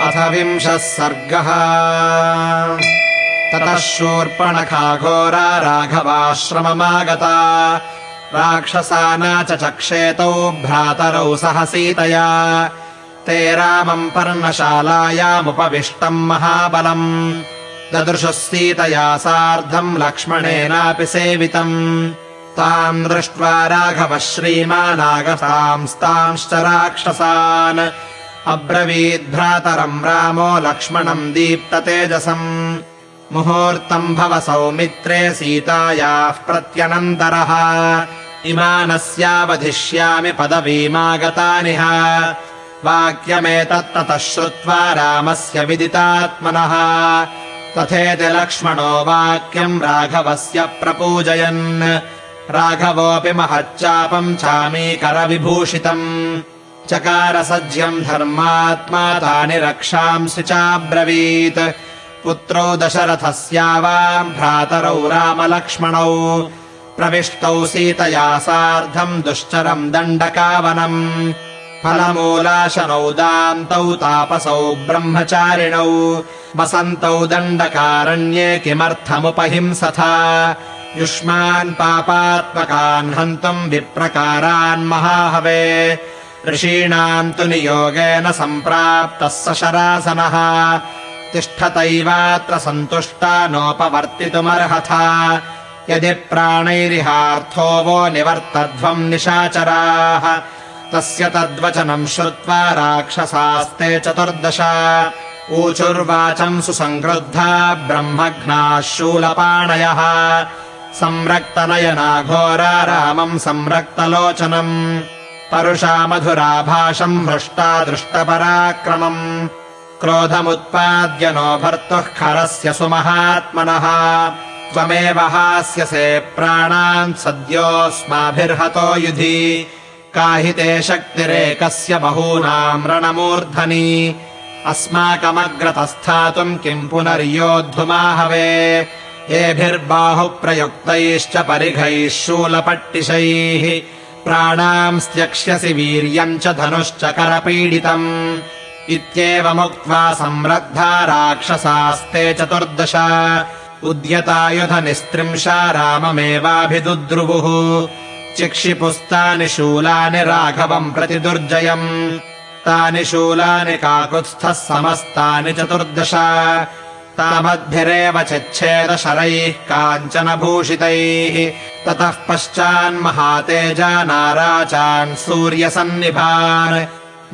अथ विंशः सर्गः। ततः शूर्पणखाघोरा राघवाश्रममागता। राक्षसाना च चक्षेतौ भ्रातरौ सह सीतया। ते रामम् पर्णशालायामुपविष्टम् महाबलम्। ददृशुः सीतया सार्धम् लक्ष्मणेनापि सेवितम्। ताम् दृष्ट्वा राघवः श्रीमानागतांस्तांश्च राक्षसान् अब्रवीद्भ्रातरम् रामो लक्ष्मणम् दीप्ततेजसम्। मुहूर्तम् भव सौमित्रे सीतायाः प्रत्यनन्तरः। इमानस्यावधिष्यामि पदवीमागतानिह वाक्यमेतत्ततः श्रुत्वा रामस्य विदितात्मनः। तथेति लक्ष्मणो वाक्यम् राघवस्य प्रपूजयन्। राघवोऽपि महच्चापम् चामीकरविभूषितम् चकार सज्यम् धर्मात्मा तानि रक्षांसि चाब्रवीत्। पुत्रौ दशरथस्यावाम् भ्रातरौ रामलक्ष्मणौ। प्रविष्टौ सीतया सार्धम् दुश्चरम् दण्डकावनम्। फलमूलाशनौ दान्तौ तापसौ ब्रह्मचारिणौ। वसन्तौ दण्डकारण्ये किमर्थमुपहिंसथा युष्मान् पापात्मकान् हन्तुम् विप्रकारान् महाहवे ऋषीणाम् तु नियोगेन सम्प्राप्तः स शरासनः। तिष्ठतैवात्र सन्तुष्टा नोपवर्तितुमर्हथा। यदि प्राणैरिहार्थो वो निवर्तध्वम् निशाचराः तस्य तद्वचनम् श्रुत्वा राक्षसास्ते चतुर्दश। ऊचुर्वाचम् सुसङ्क्रुद्धा ब्रह्मघ्नाः शूलपाणयः। संरक्तनयनाघोरा रामम् संरक्तलोचनम् परुषा मधुराभाषम् हृष्टा दृष्टपराक्रमम् क्रोधमुत्पाद्य नो भर्तुः खरस्य सुमहात्मनः त्वमेव हास्यसे प्राणान् सद्योऽस्माभिर्हतो युधि काहिते शक्तिरेकस्य बहूनाम् रणमूर्धनि अस्माकमग्रतस्थातुम् किम् पुनर्योद्धुमाहवे एभिर्बाहुप्रयुक्तैश्च परिघैः शूलपट्टिशैः प्राणाम् स्त्यक्ष्यसि वीर्यम् च धनुश्च करपीडितम् इत्येवमुक्त्वा संरग्धा राक्षसास्ते चतुर्दश। उद्यतायुधनिस्त्रिंशा राममेवाभिदुद्रुवुः। चिक्षिपुस्तानि शूलानि राघवम् प्रति दुर्जयम्। तानि शूलानि काकुत्स्थः समस्तानि चतुर्दश तावद्भिरेव चिच्छेदशरैः काञ्चनभूषितैः। ततः पश्चान्महातेजा नाराचान् सूर्यसन्निभान्।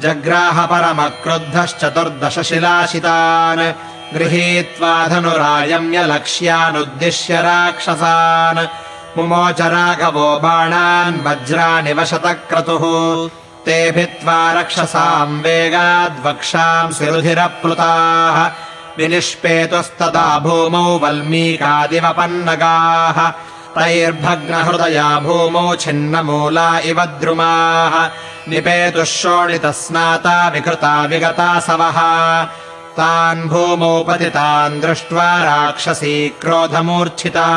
जग्राह परमक्रुद्धश्चतुर्दश शिलाशितान् गृहीत्वा धनुरायम्य लक्ष्यानुद्दिश्य राक्षसान्। मुमोच राघवो बाणान् वज्राणि वशतक्रतुः। ते भित्त्वा रक्षसाम् वेगाद्वक्षांसि रुधिरप्लुताः विनिष्पेतुस्तदा भूमौ वल्मीकादिवपन्नगाः तैर्भग्नहृदया भूमौ छिन्नमूला इव द्रुमाः निपेतुः शोणितः स्नाता विकृता विगतासवः तान् भूमौ पतितान् दृष्ट्वा राक्षसी क्रोधमूर्च्छिता।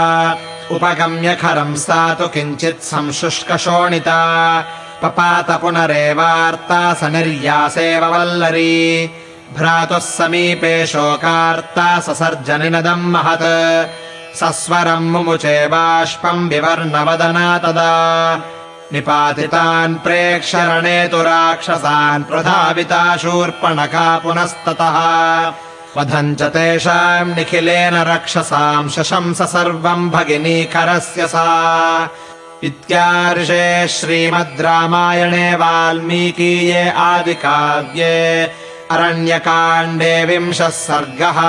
उपगम्य खरम् सा तु किञ्चित् संशुष्कशोणिता। पपात पुनरेवार्ता स निर्यासेव वल्लरी भ्रातुः समीपे शोकार्ता ससर्जनिनदम् महत्। सस्वरम् मुमुचे बाष्पम् विवर्णवदना तदा। निपातितान् प्रेक्षरणे तु राक्षसान् प्रधाविता शूर्पणका पुनस्ततः। वधम् च तेषाम् निखिलेन रक्षसाम् शशंस सर्वम् भगिनीकरस्य सा। इत्यार्षे श्रीमद् रामायणे वाल्मीकीये आदिकाव्ये अरण्यकाण्डे विंशः सर्गः